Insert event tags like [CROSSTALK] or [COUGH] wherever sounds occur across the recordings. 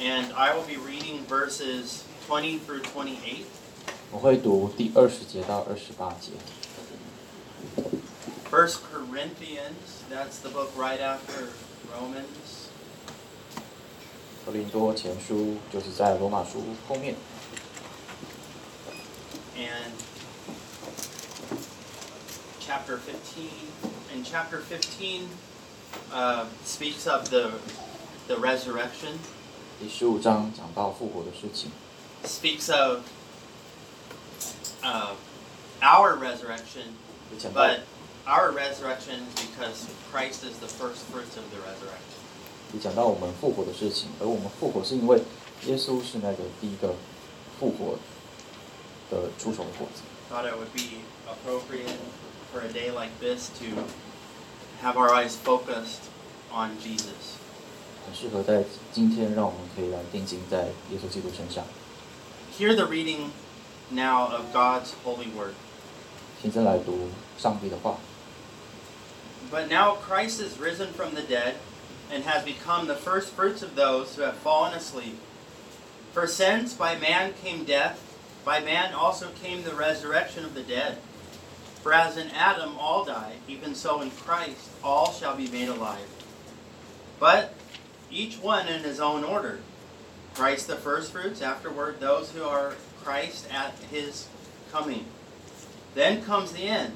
and I will be reading verses 20 through 28. 我会读第二十节到二十八节。First Corinthians, that's the book right after Romans. 哥林多前书就是在罗马书后面。And chapter 15, in chapter 15, speaks of the the resurrection. 第十五章讲到复活的事情。Speaks of uh, our resurrection, but our resurrection is because Christ is the first fruits of the resurrection. 也讲到我们复活的事情，而我们复活是因为耶稣是那个第一个复活的初熟的果子。Thought it would be appropriate for a day like this to have our eyes focused on jesus 很适合在今天，让我们可以来定睛在耶稣基督身上。 Hear the reading now of God's holy word. 现在来读上帝的话。 But now Christ is risen from the dead and has become the first fruits of those who have fallen asleep. For since by man came death, by man also came the resurrection of the dead. For as in Adam all die, even so in Christ all shall be made alive. But each one in his own order. Christ the firstfruits, afterward those who are Christ at his coming. Then comes the end,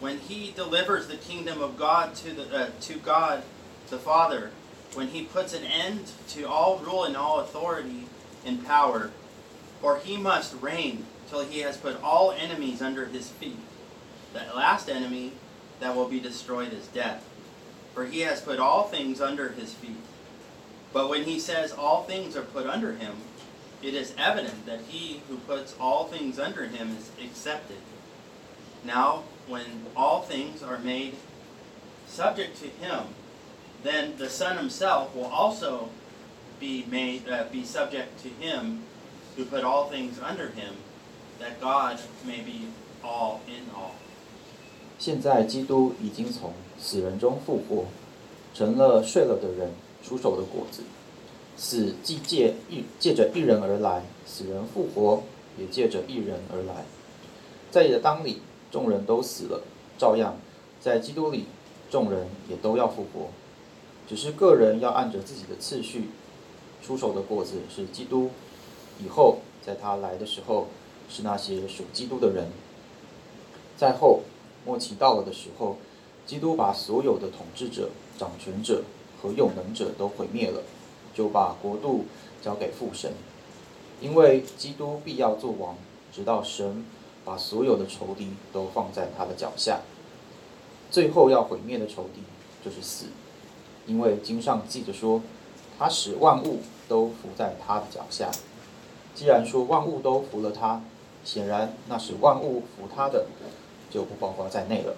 when he delivers the kingdom of God to the uh, to God the Father, when he puts an end to all rule and all authority and power, for he must reign till he has put all enemies under his feet. The last enemy that will be destroyed is death, for he has put all things under his feet. But when he says all things are put under him, it is evident that he who puts all things under him is accepted. Now, when all things are made subject to him, then the Son himself will also be made uh, be subject to him who put all things under him, that God may be all in all. 现在基督已经从死人中复活，成了睡了的人出手的果子。死既借一借着一人而来，死人复活也借着一人而来。在你的当里，众人都死了，照样在基督里，众人也都要复活。只是个人要按着自己的次序，出手的果子是基督，以后在他来的时候，是那些属基督的人。在后末期到了的时候，基督把所有的统治者、掌权者和有能者都毁灭了，就把国度交给父神。因为基督必要做王，直到神把所有的仇敌都放在他的脚下。最后要毁灭的仇敌就是死，因为经上记着说，他使万物都伏在他的脚下。既然说万物都服了他，显然那是万物服他的就不包括在内了。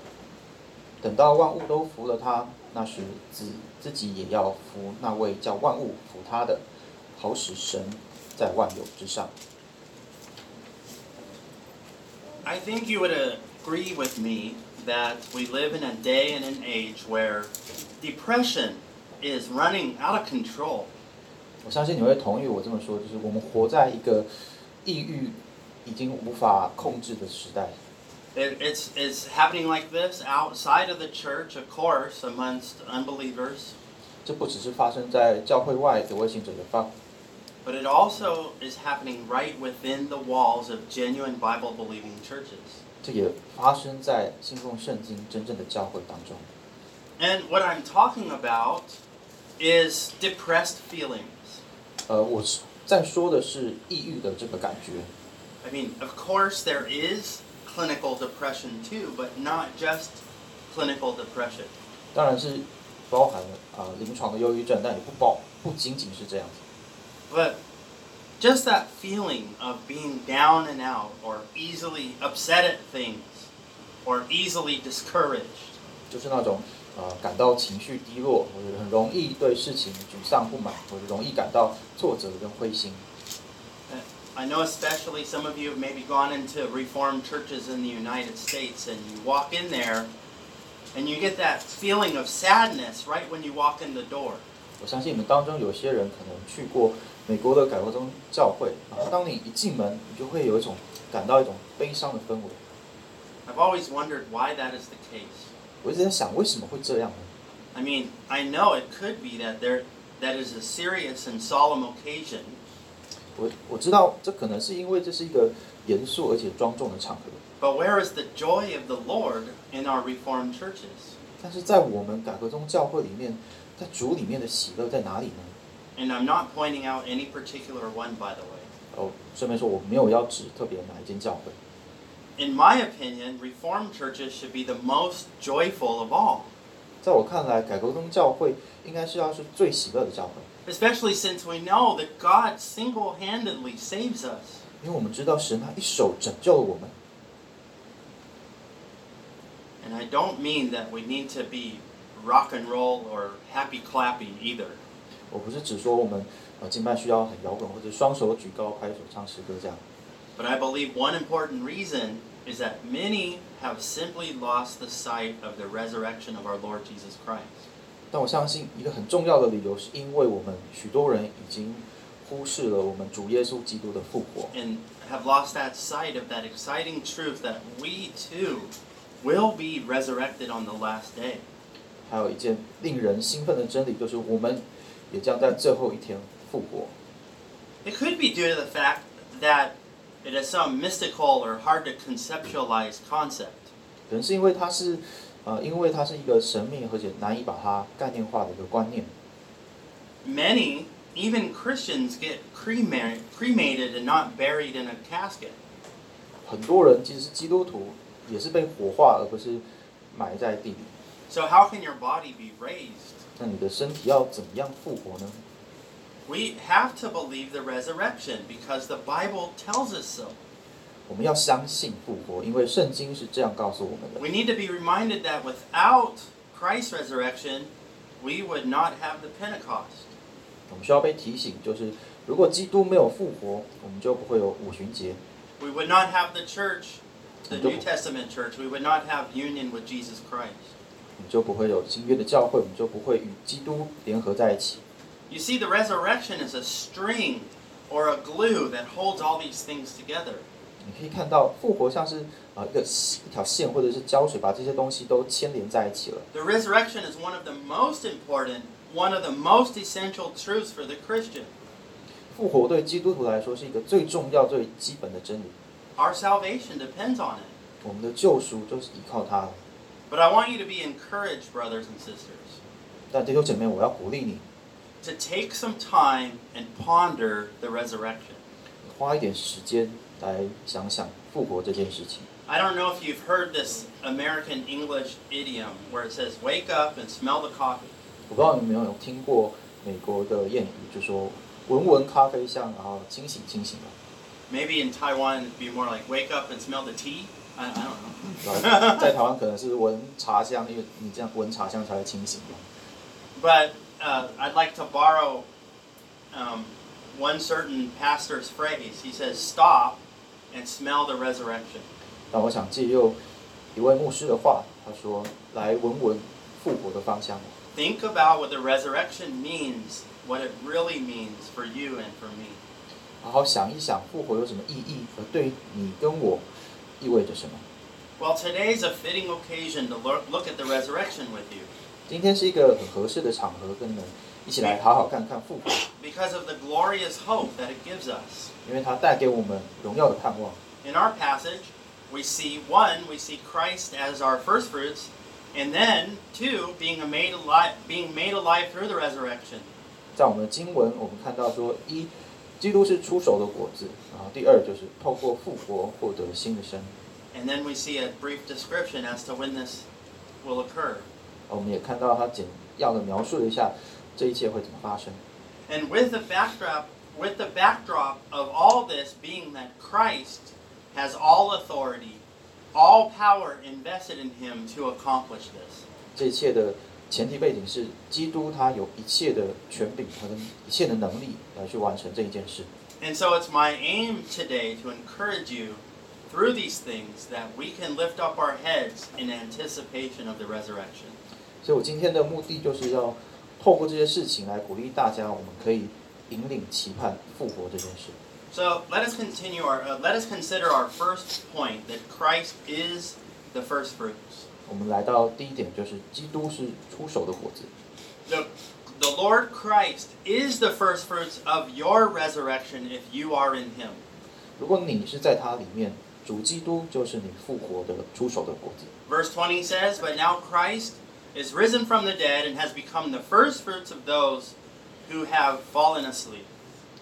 等到万物都服了他，那时自自己也要服那位叫万物服他的，好使神在万有之上。I think you would agree with me that we live in a day and an age where depression is running out of control. 我相信你会同意我这么说，就是我们活在一个抑郁已经无法控制的时代。It, it's, it's happening like this outside of the church, of course, amongst unbelievers, 这不只是发生在教会外的未信者的发， but it also is happening right within the walls of genuine Bible believing churches. 这也发生在信奉圣经真正的教会当中。 And what I'm talking about is depressed feelings. 呃，我是在说的是抑郁的这个感觉。 I mean, of course, there is clinical depression too, but not just clinical depression. 当然是包含了啊、临床的忧郁症，但也不包不仅仅是这样子。 But just that feeling of being down and out, or easily upset at things, or easily discouraged, 就是那种呃感到情绪低落，或者很容易对事情沮丧不满，或者容易感到挫折跟灰心。 I know especially some of you have maybe gone into Reformed churches in the United States and you walk in there And you get that feeling of sadness right when you walk in the door. 我相信你们当中有些人可能去过美国的改革宗教会，然后当你一进门，你就会有一种感到一种悲伤的氛围。 I've always wondered why that is the case. 我一直在想，为什么会这样呢？ I mean, I know it could be that there that is a serious and solemn occasion, 我我知道这可能是因为这是一个严肃而且庄重的场合， but where is the joy of the Lord in our reformed churches? 但是在我们改革宗教会里面，在主里面的喜乐在哪里呢？ And I'm not pointing out any particular one, by the way. 哦，顺便说，我没有要指特别哪一间教会。 In my opinion, reformed churches should be the most joyful of all, 在我看来，改革宗教会应该是要是最喜乐的教会， especially since we know that God single-handedly saves us. 因为我们知道神他一手拯救了我们。 And I don't mean that we need to be rock and roll or happy clappy either. 我不是只说我们呃敬拜需要很摇滚或者双手举高拍手唱诗歌这样， But I believe one important reason is that many have simply lost the sight of the resurrection of our Lord Jesus Christ. 但我相信一个很重要的理由，是因为我们许多人已经忽视了我们主耶稣基督的复活， and have lost that sight of that exciting truth that we too will be resurrected on the last day. 还有一件令人兴奋的真理，就是我们也将在最后一天复活。 It could be due to the fact that it is some mystical or hard to conceptualize concept. 可能是因为它是， 呃，因为它是一个神秘而且难以把它概念化的一个观念。 Many, even Christians, get cremated, cremated and not buried in a casket. 很多人即使是基督徒，也是被火化，而不是埋在地里。 So, how can your body be raised? 那你的身体要怎么样复活呢？ We have to believe the resurrection because the Bible tells us so. 我们要相信复活，因为圣经是这样告诉我们的。 We need to be reminded that without Christ's resurrection, we would not have the Pentecost. 我们需要被提醒，就是如果基督没有复活，我们就不会有五旬节， We would not have the church, the Don't- New Testament church. We would not have union with Jesus Christ. 我们就不会有新约的教会，我们就不会与基督联合在一起。 You see, the resurrection is a string or a glue that holds all these things together. 你可以看到复活像是啊、一个一条线或者是胶水，把这些东西都牵连在一起了。The resurrection is one of the most important, one of the most essential truths for the Christian. 复活对基督徒来说是一个最重要、最基本的真理。Our salvation depends on it. 我们的救赎就是依靠它了。But I want you to be encouraged, brothers and sisters, 但弟兄姐妹，我要鼓励你，to take some time and ponder the resurrection. 花一点时间来想想复活这件事情。 I don't know if you've heard this American English idiom where it says, wake up and smell the coffee. 我不知道你们有没有听过美国的谚语，就说闻闻咖啡香，然后清醒清醒吧。 Maybe in Taiwan it'd be more like, wake up and smell the tea. I, I don't know. 然后[LAUGHS] 在台湾可能是闻茶香，因为你这样闻茶香才会清醒嘛。 But uh, I'd like to borrow um, one certain pastor's phrase. He says, stop and smell the resurrection. 但我想借用一位牧师的话，他说：“来闻闻复活的芳香。 Think about what the resurrection means, what it really means for you and for me. 好好想一想复活有什么意义，而对你跟我意味着什么。 Well, today's a fitting occasion to look, look at the resurrection with you 今天是一个很合适的场合，跟你们一起来好好看看复活， because of the glorious hope that it gives us. In our passage, we see one, we see Christ as our first fruits, and then two, being made alive, being made alive through the resurrection. 在我们的经文，我们看到说，一，基督是初熟的果子，然后第二就是透过复活获得新的生命。And then we see a brief description as to when this will occur. 我们也看到他简要的描述了一下这一切会怎么发生。And with the backdrop with the backdrop of all this being that Christ has all authority, all power invested in him to accomplish this. 这一切的前提背景是，基督他有一切的权柄和一切的能力来去完成这一件事。 And so it's my aim today to encourage you through these things that we can lift up our heads in anticipation of the resurrection. 所以我今天的目的就是要透过这些事情来鼓励大家，我们可以 引领期盼复活这件事。So let us continue our uh, let us consider our first point that Christ is the first fruits. 我们来到第一点，就是基督是初熟的果子。The the Lord Christ is the first fruits of your resurrection if you are in Him. 如果你是在他里面，主基督就是你复活的初熟的果子。Verse twenty says, "But now Christ is risen from the dead and has become the first fruits of those who have fallen asleep.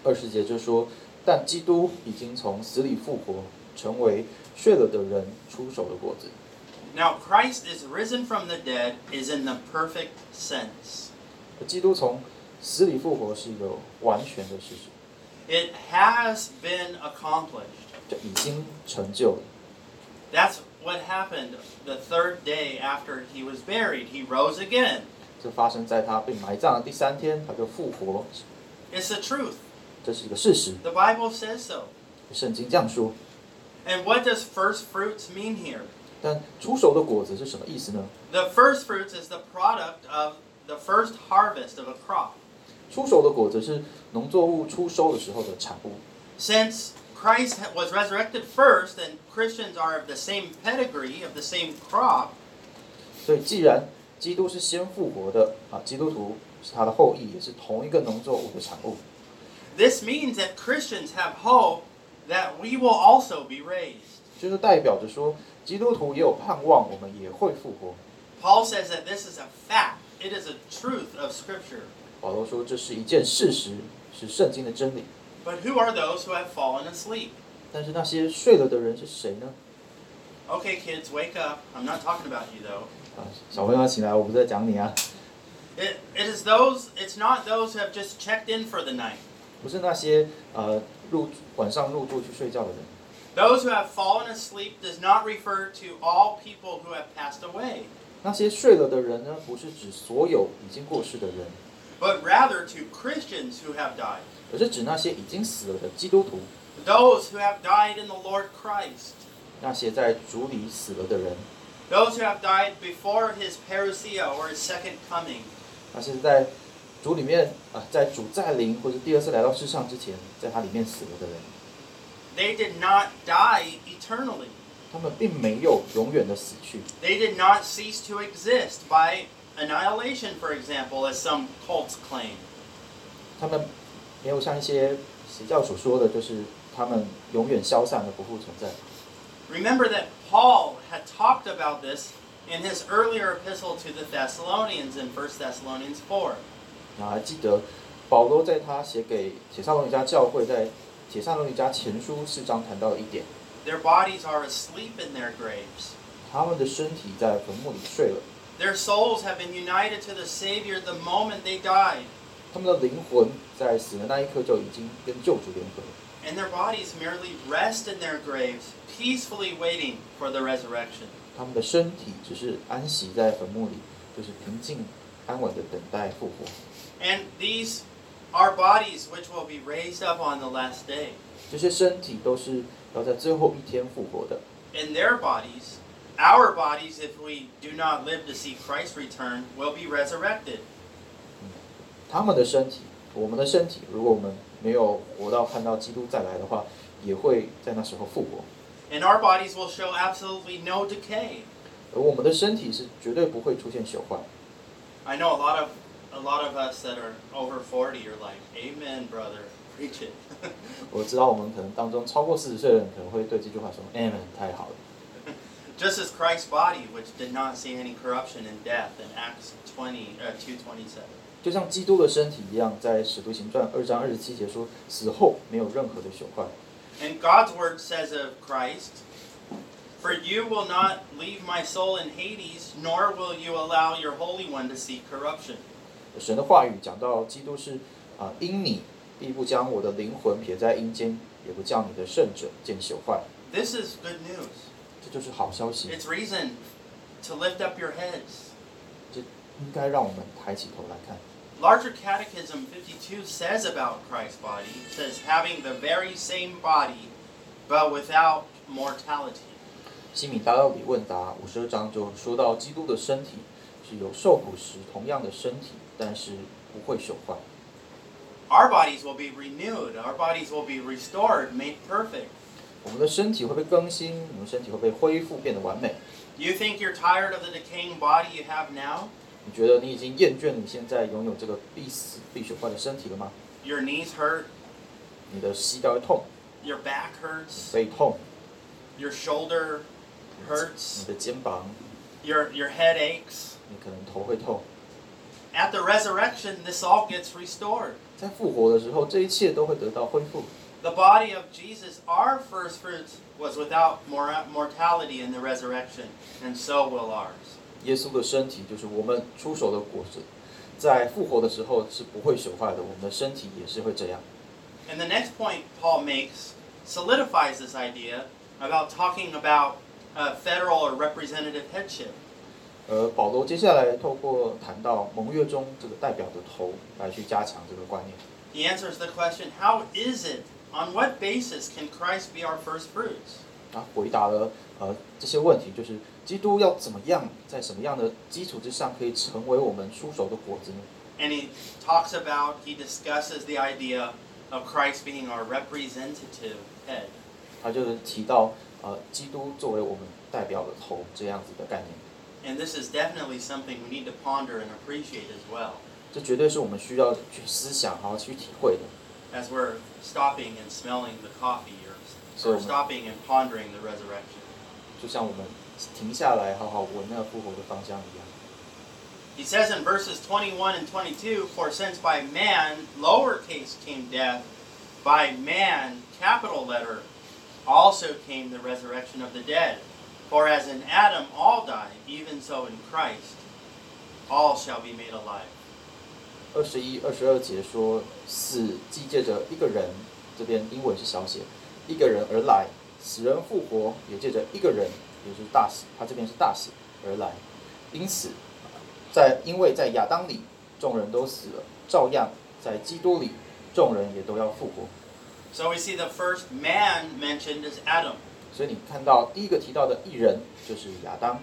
二十节就说，但基督已经从死里复活，成为睡了的人初熟的果子。Now Christ is risen from the dead is in the perfect sense. 基督从死里复活是一个完全的事实。It has been accomplished. 这已经成就了。That's what happened the third day after he was buried. He rose again. 这发生在他被埋葬的第三天，他就复活。It's the truth. 这是一个事实。The Bible says so. 圣经这样说。And what does first fruits mean here? the first fruits is the product of the first harvest of a crop. 初熟的果子是农作物出收的时候的产物。Since Christ was resurrected first, and Christians are of the same pedigree of the same crop. 所以，既然基督是先复活的啊，基督徒是他的后裔，也是同一个农作物的产物。this means that Christians have hope that we will also be raised. 就是代表着说，基督徒也有盼望，我们也会复活。Paul says that this is a fact, it is a truth of Scripture. 保罗说这是一件事实，是圣经的真理。But who are those who have fallen asleep? 但是那些睡了的人是谁呢？Okay, kids, wake up. I'm not talking about you though. 啊，小朋友起来，我不是在讲你啊， It, it is those, it's not those who have just checked in for the night. 不是那些呃入晚上入住去睡觉的人。 Those who have fallen asleep does not refer to all people who have passed away, 那些睡了的人呢，不是指所有已经过世的人， but rather to Christians who have died. 而是指那些已经死了的基督徒， Those who have died in the Lord Christ. 那些在主里死了的人， Those who have died before his parousia or his second coming. 那些在主里面啊、在主再临或者第二次来到世上之前，在他里面死了的人， They did not die eternally. 他们并没有永远的死去， They did not cease to exist by annihilation, for example, as some cults claim. 他们没有像一些邪教所说的，就是他们永远消散的不复存在。 Remember that Paul had talked about this in his earlier epistle to the Thessalonians in 1 Thessalonians 4. 啊，还记得保罗在他写给帖撒罗尼迦教会在帖撒罗尼迦前书四章谈到一点。Their bodies are asleep in their graves. 他们的身体在坟墓里睡了。Their souls have been united to the Savior the moment they died. 他们的灵魂在死的那一刻就已经跟救主联合了。and their bodies merely rest in their graves, peacefully waiting for the resurrection. 他们的身体只是安息在坟墓里，就是平静安稳的等待复活。 And these are bodies which will be raised up on the last day. 这些身体都是要在最后一天复活的。 And their bodies, our bodies, if we do not live to see Christ return, will be resurrected. 他们的身体，我们的身体，如果我们 没有活到看到基督再来的话，也会在那时候复活。 And our bodies will show absolutely no decay. 而我们的身体是绝对不会出现朽坏。 I know a lot of a lot of us that are over 40 are like, "Amen, brother. Preach it." [LAUGHS] 我知道我们可能当中超过四十岁的人可能会对这句话说 [LAUGHS] “Amen”，太好了。 Just as Christ's body, which did not see any corruption and death in Acts 20 uh, 2:27. 就像基督的身体一样，在《使徒行传》二章二十七节说，死后没有任何的朽坏。 And God's word says of Christ, For you will not leave my soul in Hades, nor will you allow your Holy One to see corruption. 神的话语讲到基督是啊、因你必不将我的灵魂撇在阴间，也不叫你的圣者见朽坏。 This is good news. 这就是好消息， It's reason to lift up your heads. 这应该让我们抬起头来看。 Larger Catechism 52 says about Christ's body, it says having the very same body, but without mortality. 西敏大要理问答五十二章就说到，基督的身体是有受苦时同样的身体，但是不会朽坏。Our bodies will be renewed. Our bodies will be restored, made perfect. 我们的身体会被更新，我们身体会被恢复，变得完美。You think you're tired of the decaying body you have now? 你觉得你已经厌倦你现在拥有这个必死必朽坏的身体了吗？ Your knees hurt, 你的膝盖会痛， your back hurts, 背痛， your shoulder 你 hurts, 的肩膀， your, your head aches. 你可能头会痛。 At the resurrection, this all gets restored. 在复活的时候，这一切都会得到恢复。 The body of Jesus, our first fruits, was without mor- mortality in the resurrection, and so will ours. 耶稣的身体就是我们初熟的果子，在复活的时候是不会朽坏的，我们的身体也是会这样。And the next point Paul makes solidifies this idea about talking about a federal or representative headship. 而保罗接下来透过谈到盟约中这个代表的头来去加强这个观念。He answers the question, how is it? On what basis can Christ be our first fruits? 他回答了呃这些问题，就是基督要怎么样，在什么样的基础之上可以成为我们出手的果子呢？And he talks about, he discusses the idea of Christ being our representative head. 他就是提到呃基督作为我们代表的头这样子的概念，And this is definitely something we need to ponder and appreciate as well 这绝对是我们需要去思想，好好去体会的。as we're stopping and smelling the coffee or, or stopping and pondering the resurrection. 就像我们停下来，好好闻那个复活的芳香一样。 He says in verses 21 and 22 For since by man, lowercase came death, by man, capital letter, also came the resurrection of the dead. For as in Adam all die, even so in Christ all shall be made alive. 二十一、二十二节说，死既借着一个人，这边英文是小写，一个人而来；死人复活也借着一个人， 也就是大死，他这边是大死而来。因此，在因为在亚当里众人都死了，照样在基督里众人也都要复活。So we see the first man mentioned is Adam. 所以你看到第一个提到的艺人就是亚当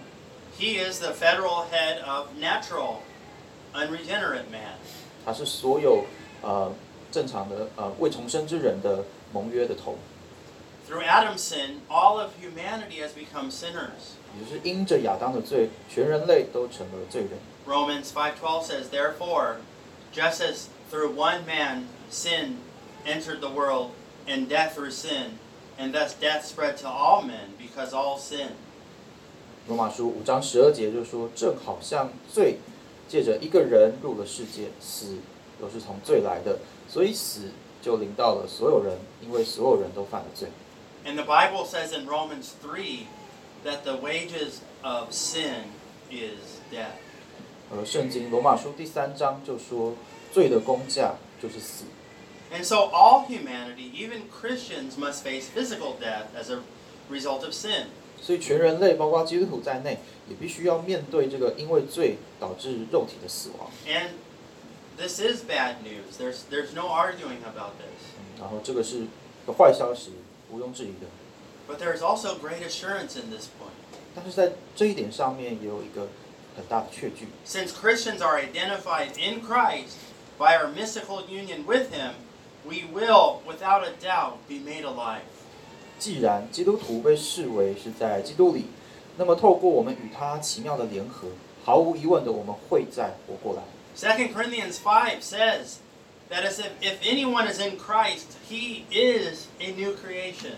，He is the federal head of natural, unregenerate man. 他是所有呃正常的呃未重生之人的盟约的头，Through Adam's sin, all of humanity has become sinners. 也就是因着亚当的罪，全人类都成了罪人。 Romans 5:12 says, "Therefore, just as through one man sin entered the world, and death through sin, and thus death spread to all men because all sin." 罗马书五章十二节就说，正好像罪借着一个人入了世界，死都是从罪来的，所以死就临到了所有人，因为所有人都犯了罪。 And the Bible says in Romans 3 that the wages of sin is death. 而圣经罗马书第三章就说，罪的工价就是死。 And so all humanity, even Christians, must face physical death as a result of sin. 所以全人类，包括基督徒在内，也必须要面对这个因为罪导致肉体的死亡。 And this is bad news. There's there's no arguing about this. 嗯然后这个是一个坏消息， 毋庸置疑的。 But there's also great assurance in this point. 但是在这一点上面也有一个很大的确据， Since Christians are identified in Christ by our mystical union with Him, we will, without a doubt, be made alive. 既然基督徒被视为是在基督里，那么透过我们与他奇妙的联合，毫无疑问的，我们会再活过来。 2 Corinthians 5 says that as if, if anyone is in Christ, he is a new creation.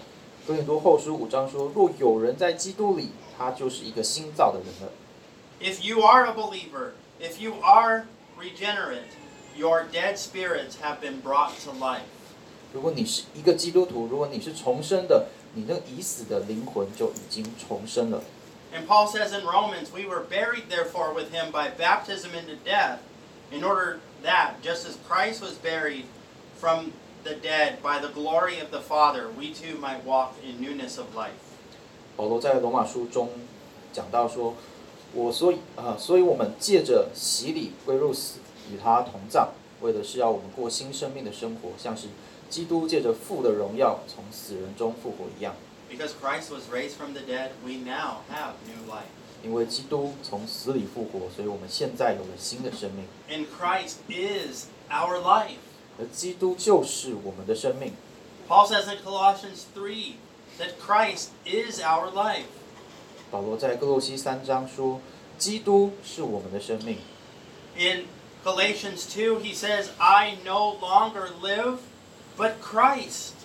哥林多后书五章说：若有人在基督里，他就是一个新造的人了。 If you are a believer, if you are regenerate, your dead spirits have been brought to life. 如果你是一个基督徒，如果你是重生的，你那已死的灵魂就已经重生了。 And Paul says in Romans, We were buried, therefore, with him by baptism into death, in order that, just as Christ was buried from the dead by the glory of the Father, we too might walk in newness of life. 保罗在罗马书中讲到说：“我所以啊、所以我们借着洗礼归入死，与他同葬，为的是要我们过新生命的生活，像是基督借着父的荣耀从死人中复活一样。 Because Christ was raised from the dead, we now have new life. 因为基督从死里复活，所以我们现在有了新的生命。And Christ is our life. 而基督就是我们的生命。Paul says in Colossians 3 that Christ is our life. 保罗在歌罗西三章说，基督是我们的生命。In Galatians 2, he says, I no longer live, but Christ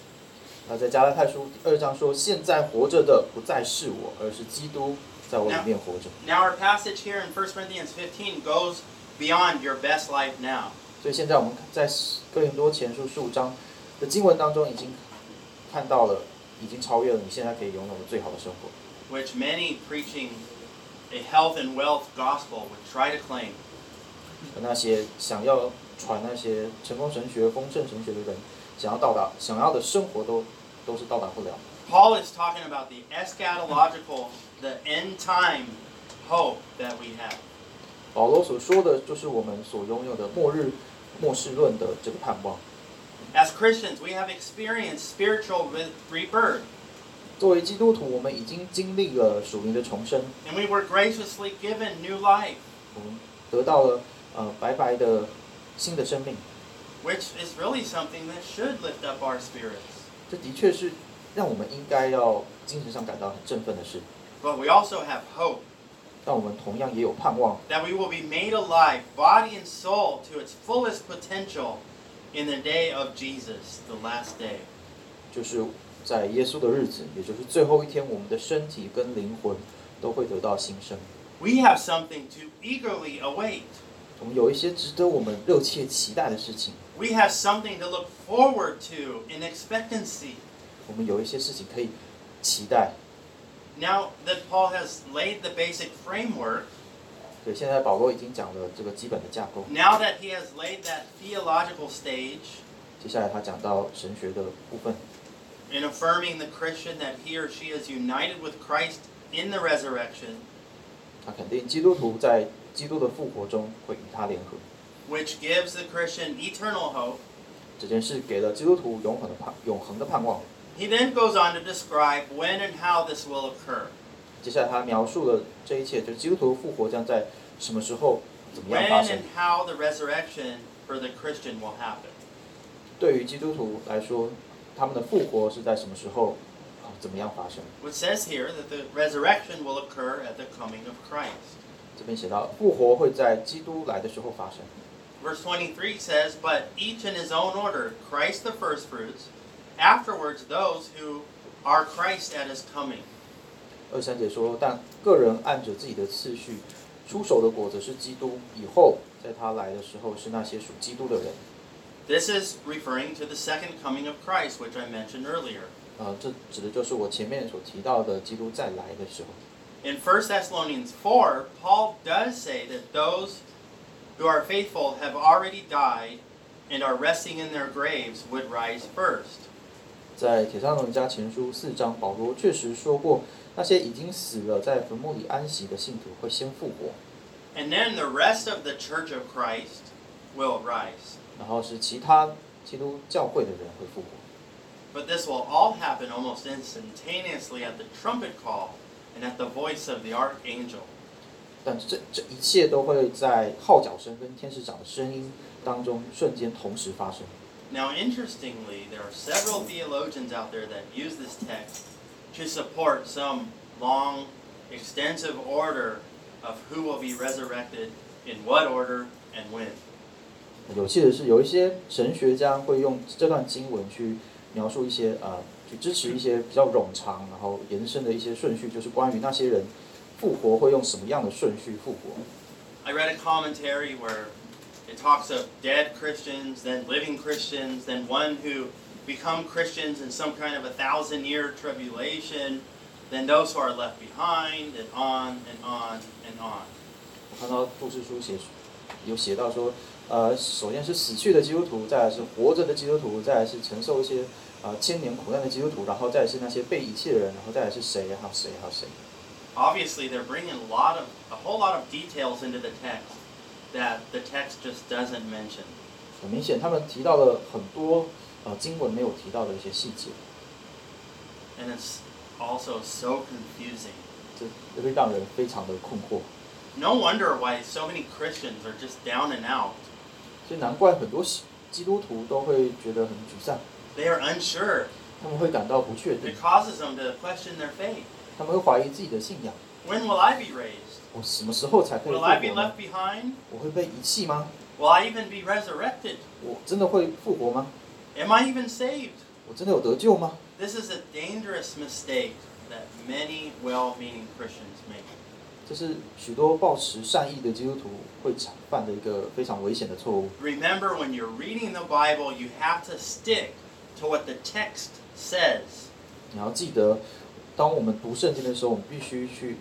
那在加拉太书第二章说，现在活着的不再是我，而是基督在我里面活着。Now, our passage here in 1 Corinthians 15 goes beyond your best life now. 所以现在我们在哥林多前书十五章的经文当中，已经看到了，已经超越了你现在可以拥有的最好的生活。which many preaching a health and wealth gospel would try to claim. 那些想要传那些成功神学、丰盛神学的人，想要到达想要的生活都都是到达不了。Paul is talking about the eschatological, the end time hope that we have. 保罗所说的就是我们所拥有的末日末世论的这个盼望。As Christians, we have experienced spiritual re- rebirth, 作为基督徒，我们已经经历了属灵的重生，and we were graciously given new life, 我们得到了呃白白的新的生命。which is really something that should lift up our spirits. 这的确是让我们应该要精神上感到很振奋的事。 But we also have hope 但我们同样也有盼望， that we will be made alive, body and soul, to its fullest potential in the day of Jesus, the last day. 就是在耶稣的日子，也就是最后一天，我们的身体跟灵魂都会得到新生。 We have something to eagerly await. 我们有一些值得我们热切期待的事情， We have something to look forward to in expectancy. 我们有一些事情可以期待。 Now that Paul has laid the basic framework, 对，现在保罗已经讲了这个基本的架构， now that he has laid that theological stage 接下来他讲到神学的部分， in affirming the Christian that he or she is united with Christ in the resurrection, 他肯定基督徒在基督的复活中会与他联合。 which gives the Christian eternal hope, 这件事给了基督徒永恒的盼永恒的盼望。 he then goes on to describe when and how this will occur. 接下来他描述了这一切，就是基督徒复活将在什么时候、怎么样 When 发生 and。how the resurrection for the Christian will happen. 对于基督徒来说，他们的复活是在什么时候、啊怎么样发生？ It says here that the resurrection will occur at the coming of Christ. 这边写到，复活会在基督来的时候发生。 Verse 23 says, But each in his own order, Christ the firstfruits, afterwards those who are Christ at his coming. 二三节说，但个人按着自己的次序，初熟的果子是基督，以后在他来的时候是那些属基督的人。This is referring to the second coming of Christ, which I mentioned earlier. 啊，这指的就是我前面所提到的基督再来的时候。In 1 Thessalonians 4, Paul does say that those who are faithful have already died and are resting in their graves would rise first. 在铁上人家前书四章，保罗确实说过，那些已经死了在坟墓里安息的信徒会先复活， And then the rest of the church of Christ will rise. 然后是其他基督教会的人会复活。 But this will all happen almost instantaneously at the trumpet call and at the voice of the archangel. 但这这一切都会在号角声跟天使长的声音当中瞬间同时发生。Now, interestingly, there are several theologians out there that use this text to support some long, extensive order of who will be resurrected in what order and when. 有趣的是，有一些神学家会用这段经文去描述一些呃，去支持一些比较冗长，然后延伸的一些顺序，就是关于那些人复活会用什么样的顺序复活。I read a commentary where it talks of dead Christians, then living Christians, then one who become Christians in some kind of a thousand year tribulation, then those who are left behind, and on and on and on. 我看到故事书写有写到说，呃，首先是死去的基督徒，再来是活着的基督徒，再来是承受一些呃千年苦难的基督徒，然后再来是那些被遗弃的人，然后再来是谁，还有谁，还有谁。Obviously, they're bringing a lot of a whole lot of details into the text that the text just doesn't mention. 很明显，他们提到了很多呃经文没有提到的一些细节。 And it's also so confusing. 这这会让人非常的困惑。 No wonder why so many Christians are just down and out. 所以难怪很多基基督徒都会觉得很沮丧， They are unsure. 他们会感到不确定 It，causes them to question their faith. 他们会怀疑自己的信仰。 When will I be raised? 我什么时候才可以复 Will I be 活呢 left？behind? 我会被遗弃吗？ Will I even be resurrected? 我真的会复活吗？ Am I even saved? 我真的有得救吗？ This is a dangerous mistake that many well meaning Christians make. 这是许多抱持善意的基督徒会常犯的一个非常危险的错误。 Remember, when you're reading the Bible, you have to stick to what the text says. 你要记得， 当我们读圣经的时候，我们必须去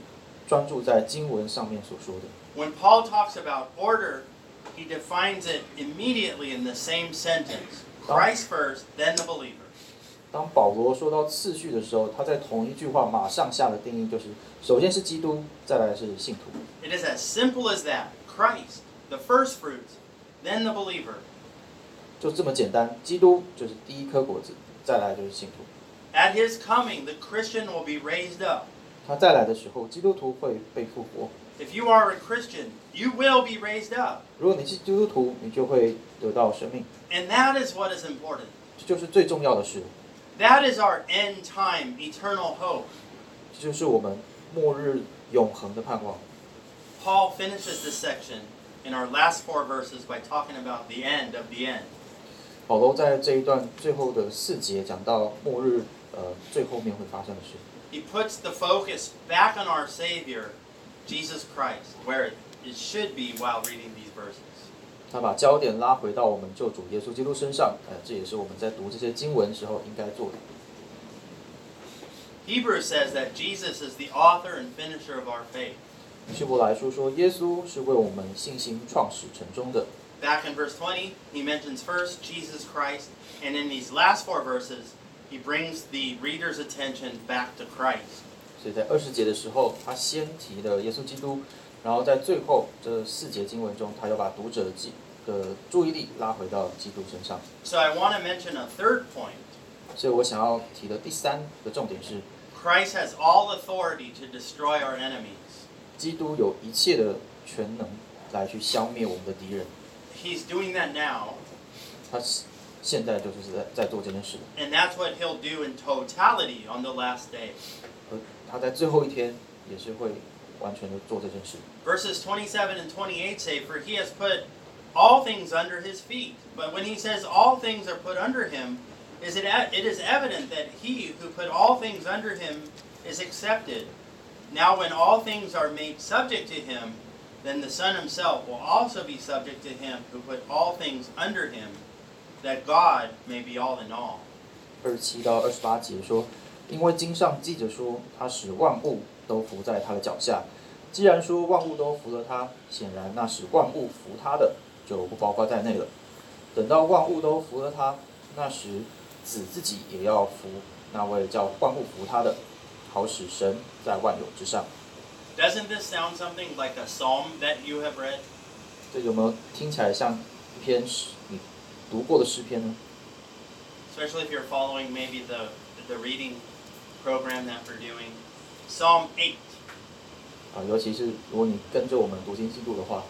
专注在经文上面所说的。 When Paul talks about order, he defines it immediately in the same sentence Christ first, then the believer. 当保罗说到次序的时候，他在同一句话马上下的定义就是：首先是基督，再来是信徒。 It is as simple as that Christ, the first fruits, then the believer. 就这么简单。基督就是第一颗果子，再来就是信徒。 At his coming, the Christian will be raised up. 他再来的时候，基督徒会被复活。 If you are a Christian, you will be raised up. 如果你是基督徒，你就会得到生命， And that is what is important. 这就是最重要的事， That is our end time eternal hope. 这就是我们末日永恒的盼望。 Paul finishes this section in our last four verses by talking about the end of the end. 保罗在这一段最后的四节讲到末日， 呃，最后面会发生的事。 He puts the focus back on our Savior, Jesus Christ, where it, it should be while reading these verses. 他把焦点拉回到我们救主耶稣基督身上，呃，这也是我们在读这些经文时候应该做的。 Hebrews says that Jesus is the author and finisher of our faith. 希伯来书说，耶稣是为我们信心创始成终的。 Back in verse 20, he mentions first Jesus Christ, and in these last four verses, he brings the reader's attention back to Christ. 所以在二十节的时候，他先提了耶稣基督，然后在最后这四节经文中，他又把读者的记的注意力拉回到基督身上。 So I want to mention a third point. 所以我想要提的第三个重点是， Christ has all authority to destroy our enemies. 基督有一切的全能来去消灭我们的敌人。 He's doing that now, 他是 现在就是在在做这件事， and that's what he'll do in totality on the last day. 而他在最后一天也是会完全的做这件事。 Verses 27 and 28 say, For he has put all things under his feet. But when he says all things are put under him, is it, it is evident that he who put all things under him is accepted. Now, when all things are made subject to him, then the Son himself will also be subject to him who put all things under him, That God may be all in all. 二十七到二十八节说，因为经上记着说，他使万物都伏在他的脚下。既然说万物都服了他，显然那使万物服他的就不包括在内了。等到万物都服了他，那时子自己也要服那位叫万物服他的，好使神在万有之上。Doesn't this sound something like a psalm that you have read? 这有没有听起来像一篇读过的诗篇呢？ especially if you're following maybe the the reading program that we're doing. Psalm 8. 啊，尤其是如果你跟着我们读经进度的话，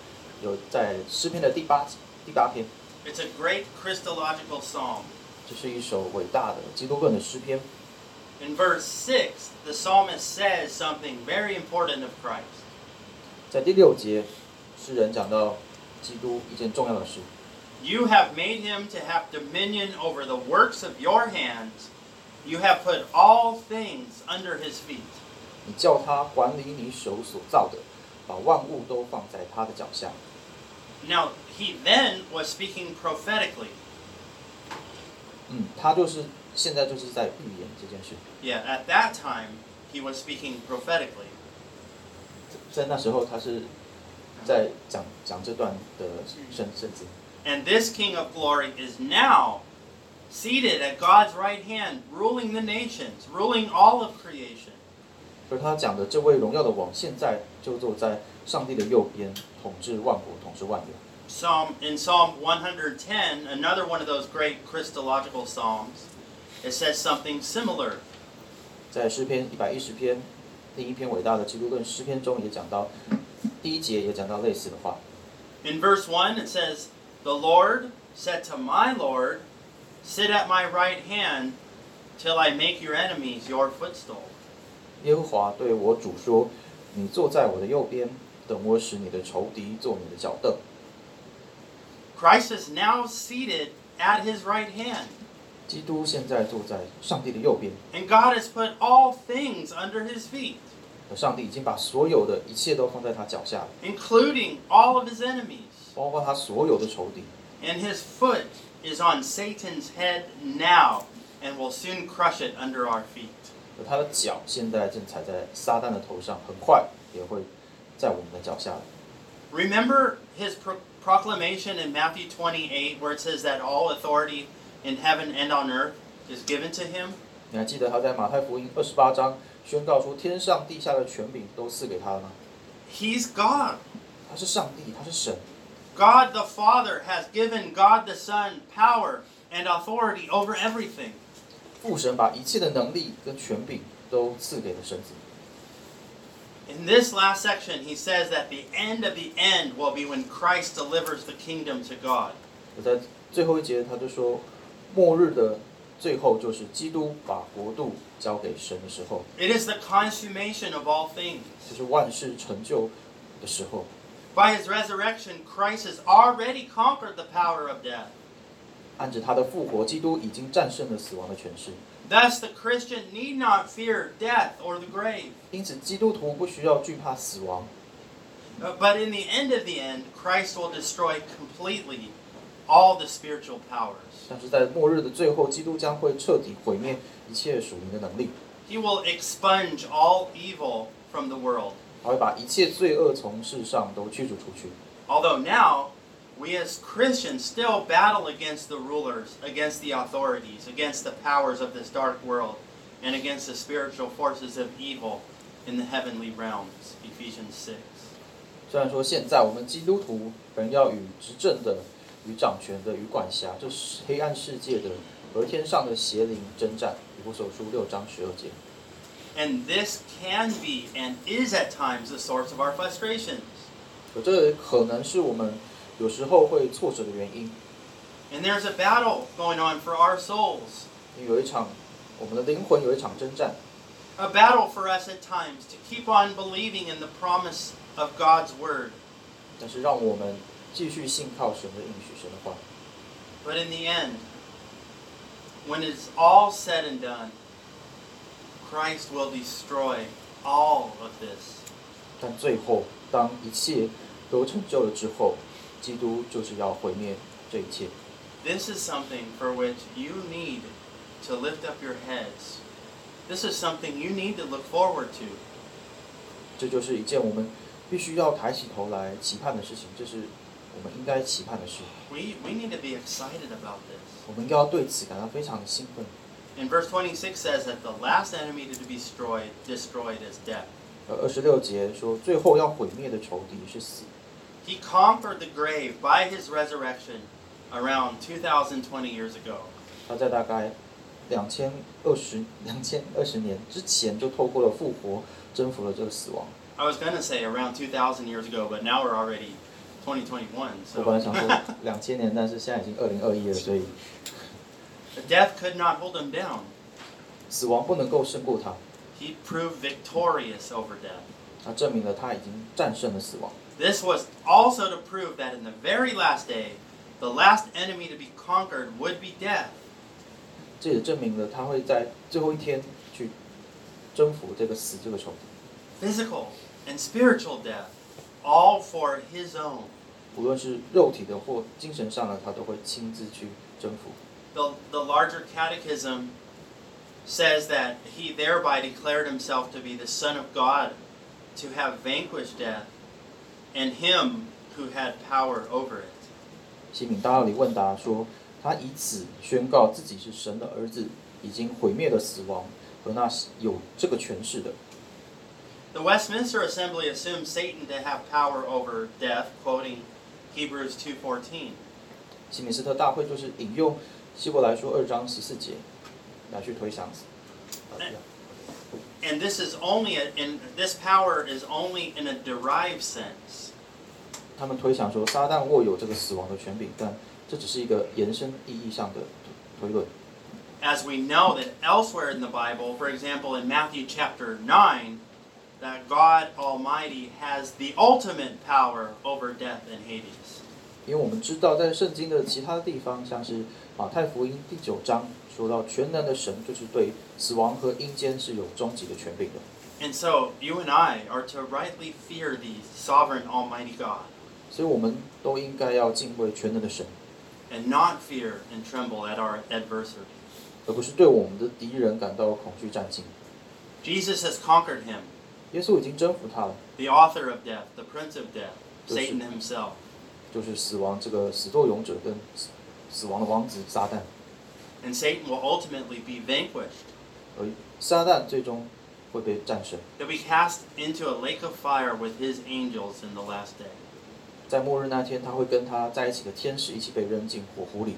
有在诗篇的第八第八篇， It's a great Christological psalm. 这是一首伟大的基督论的诗篇。 In verse 6, the psalmist says something very important of Christ. 在第六节，诗人讲到基督一件重要的事： You have made him to have dominion over the works of your hands. You have put all things under his feet. 你叫他管理你手所造的，把万物都放在他的脚下。 Now, he then was speaking prophetically. 嗯，他就是现在就是在预言这件事。 Yeah, at that time, he was speaking prophetically. 在那时候，他是在讲讲这段的圣圣经。 And this King of glory is now seated at God's right hand, ruling the nations, ruling all of creation. 而他讲的这位荣耀的王，现在就坐在上帝的右边，统治万国，统治万有。 Psalm in Psalm 110, another one of those great Christological psalms, it says something similar. 在诗篇一百一十篇，另一篇伟大的基督论诗篇中也讲到，第一节也讲到类似的话。 In verse 1, it says, The Lord said to my Lord, Sit at my right hand till I make your enemies your footstool. 耶和华对我主说：“你坐在我的右边，等我使你的仇敌做你的脚凳。 Christ is now seated at his right hand, ”基督现在坐在上帝的右边， and God has put all things under his feet, 而上帝已经把所有的一切都放在他脚下了， including all of his enemies. 包括他所有的仇敌。 And his foot is on Satan's head now and will soon crush it under our feet. 而他的脚现在正踩在撒旦的头上，很快也会在我们的脚下了。 Remember his pro- proclamation in Matthew 28, where it says that all authority in heaven and on earth is given to him? 你还记得他在马太福音二十八章宣告出天上地下的权柄都赐给他了吗？ He's God. 他是上帝，他是神。 God the Father has given God the Son power and authority over everything. 父神把一切的能力跟权柄都赐给了神子。 In this last section, he says that the end of the end will be when Christ delivers the kingdom to God. 我在最后一节他就说，末日的最后就是基督把国度交给神的时候， It is the consummation of all things. 就是万事成就的时候。 By his resurrection, Christ has already conquered the power of death. 按着他的复活，基督已经战胜了死亡的权势。 Thus, the Christian need not fear death or the grave. 因此，基督徒不需要惧怕死亡。 Uh, But in the end of the end, Christ will destroy completely all the spiritual powers. 但是在末日的最后，基督将会彻底毁灭一切属灵的能力， He will expunge all evil from the world. 他会把一切罪恶从世上都驱逐出去。Although now, we as Christians still battle against the rulers, against the authorities, against the powers of this dark world, and against the spiritual forces of evil in the heavenly realms. Ephesians 6. 虽然说现在我们基督徒仍要与执政的、与掌权的、与管辖这是黑暗世界的和天上的邪灵征战。以弗所书六章十二节。And this can be and is at times the source of our frustrations. 可这可能是我们有时候会挫折的原因。 And there's a battle going on for our souls. 因为有一场我们的灵魂有一场征战， A battle for us at times to keep on believing in the promise of God's word. 但是让我们继续信靠神的应许、神的话。 But in the end, when it's all said and done, Christ will destroy all of this. 但最后，当一切都成就了之后，基督就是要毁灭这一切。 This is something for which you need to lift up your heads. This is something you need to look forward to. 这就是一件我们必须要抬起头来期盼的事情，这是我们应该期盼的事。 We, we need to be excited about this. 我们应该要对此感到非常的兴奋。 And verse 26 says that the last enemy to be destroyed, destroyed is death. 呃，二十六节说，最后要毁灭的仇敌是死。 He conquered the grave by his resurrection around 2,020 years ago. 他在大概两千二十两千二十年之前，就透过了复活征服了这个死亡。 I was going to say around 2,000 years ago, but now we're already 2021. 我本来想 So [LAUGHS] 说两千年，但是现在已经二零二一了，所以 death could not hold him down. 死亡不能够胜过他。 He proved victorious over death. 他证明了他已经战胜了死亡。 This was also to prove that in the very last day, the last enemy to be conquered would be death. 这也证明了他会在最后一天去征服这个死这个仇敌。 Physical and spiritual death, all for his own. 无论是肉体的或精神上的，他都会亲自去征服。 the, the larger catechism says that he thereby declared himself to be the Son of God, to have vanquished death, and him who had power over it. 西敏大要理问答说，他以此宣告自己是神的儿子，已经毁灭了死亡和那有这个权势的。The Westminster Assembly assumed Satan to have power over death, quoting Hebrews 2:14. 西敏斯特大会就是引用。希伯来书二章十四节来去推想死。啊对啊 And this is only a, in this power is only in a derived sense. 他们推想说，撒旦握有这个死亡的权柄，但这只是一个延伸意义上的推论。 As we know that elsewhere in the Bible, for example in Matthew chapter 9, that God Almighty has the ultimate power over death and Hades. 因为我们知道，在圣经的其他地方，像是马太福音第九章说到，全能的神就是对死亡和阴间是有终极的权柄的。 And so you and I are to rightly fear the sovereign Almighty God 所以，我们都应该要敬畏全能的神， and not fear and tremble at our adversary. 而不是对我们的敌人感到恐惧战惊。 Jesus has conquered him, 耶稣已经征服他了， the author of death, the prince of death, Yes, sir. Satan himself. 就是死亡这个始作俑者跟死死亡的王子撒旦，And Satan will ultimately be vanquished. 而撒旦最终会被战胜。He'll be cast into a lake of fire with his angels in the last day. 在末日那天，他会跟他在一起的天使一起被扔进火湖里。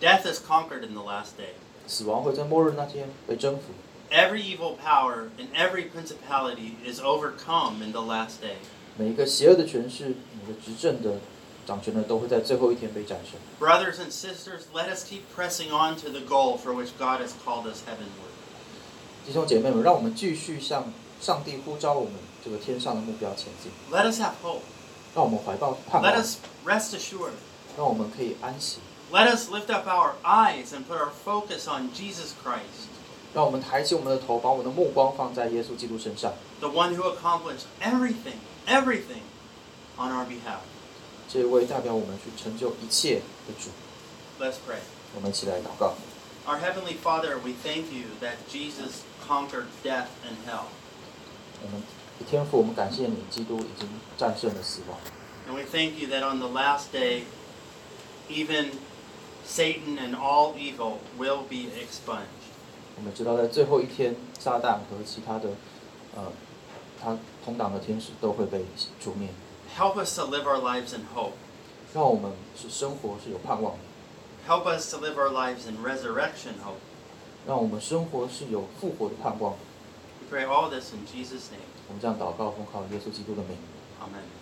Death is conquered in the last day. 死亡会在末日那天被征服。Every evil power and every principality is overcome in the last day. 每一个邪恶的权势，每个执政的 掌权的，都会在最后一天被战胜。 Brothers and sisters, let us keep pressing on to the goal for which God has called us heavenward. 弟兄姐妹们，让我们继续向上帝呼召我们这个天上的目标前进， Let us have hope. 让我们怀抱盼 Let 望， us rest assured. 让我们可以安息， Let us lift up our eyes and put our focus on Jesus Christ, 让我们抬起我们的头，把我们的目光放在耶稣基督身上， the one who accomplished everything, everything on our behalf. 这一位代表我们去成就一切的主。 Let's pray. 我们一起来祷告。 Our Heavenly Father, we thank you that Jesus conquered death and hell. 我们的天父，我们感谢你，基督已经战胜了死亡。 And we thank you that on the last day, even Satan and all evil will be expunged. 我们知道，在最后一天，撒旦和其他的，呃，他同党的天使都会被除灭。 Help us to live our lives in hope. 让我们是生活是有盼望的， Help us to live our lives in resurrection hope. 让我们生活是有复活的盼望。 We pray all this in Jesus' name. 我们这样祷告，奉靠耶稣基督的名， Amen. 阿门。